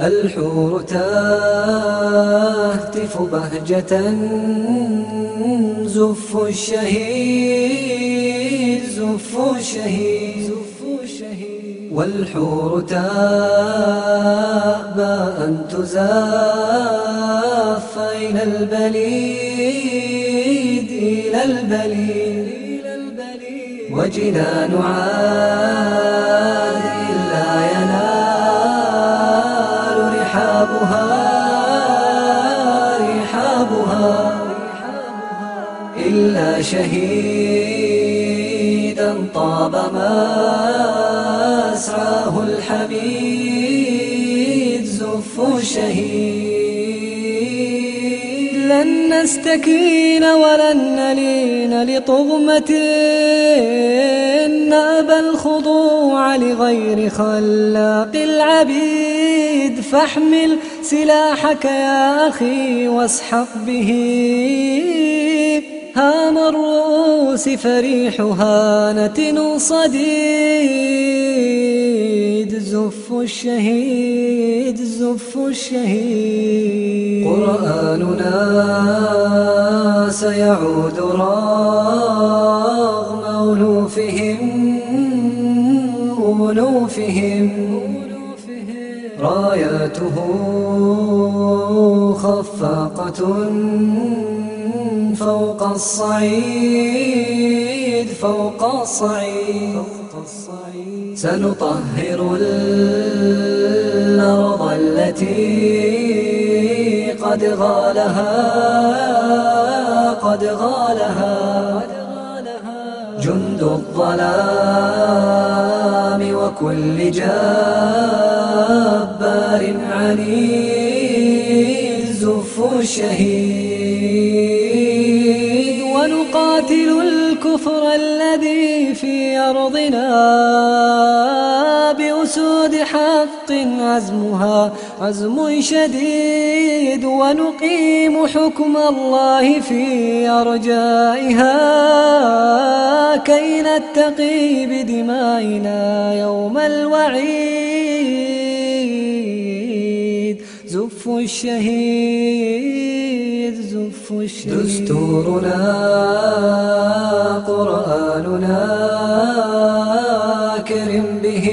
الحور تهتف بهجة زف الشهيد زف الشهيد والحور تأبى أن تزاف إلى البليد إلى البليد. وجنان عاد إلا شهيدا طاب مسعاه الحميد زف الشهيد لن نستكين ولن نلين لطغمة نابى الخضوع لغير خلاق العبيد. فاحمل سلاحك يا أخي واسحق به. هام الرؤوس فريحها نتن صديد زف الشهيد زف الشهيد. قرآننا سيعود رغم ألوفهم ألوفهم. راياته خفاقة. فوق الصعيد فوق الصعيد. سنطهر الأرض التي قد غالها قد غالها. جند الظلام وكل جبار عنيد زف الشهيد. الذي في أرضنا بأسود حق عزمها عزم شديد ونقيم حكم الله في أرجائها. كي نتقي بدمائنا يوم الوعيد. زف الشهيد زف الشهيد. دستورنا قرآننا أكرم به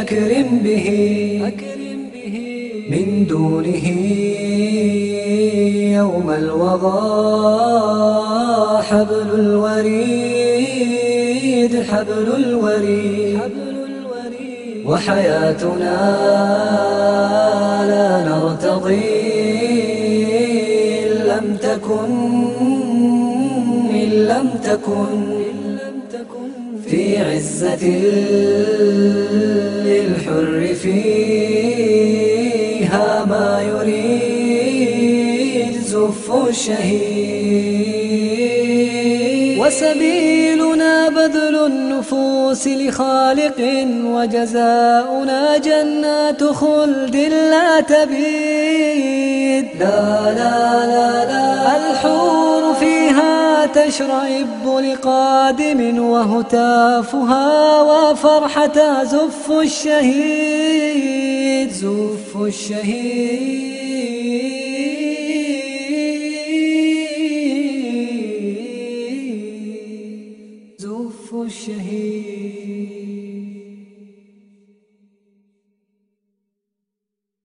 أكرم به. من دونه يوم الوضاء حبل الوريد حبل الوريد. وحياتنا لا نرتضي إن لم تكن إن لم تكن في عزة للحر فيها ما يريد زف الشهيد. بذل النفوس لخالق وجزاؤنا جنات خلد لا تبيد. لا لا لا لا. الحور فيها تشرئب لقادم وهتافها وفرحة زف الشهيد. زف الشهيد. يوفوا الشهيد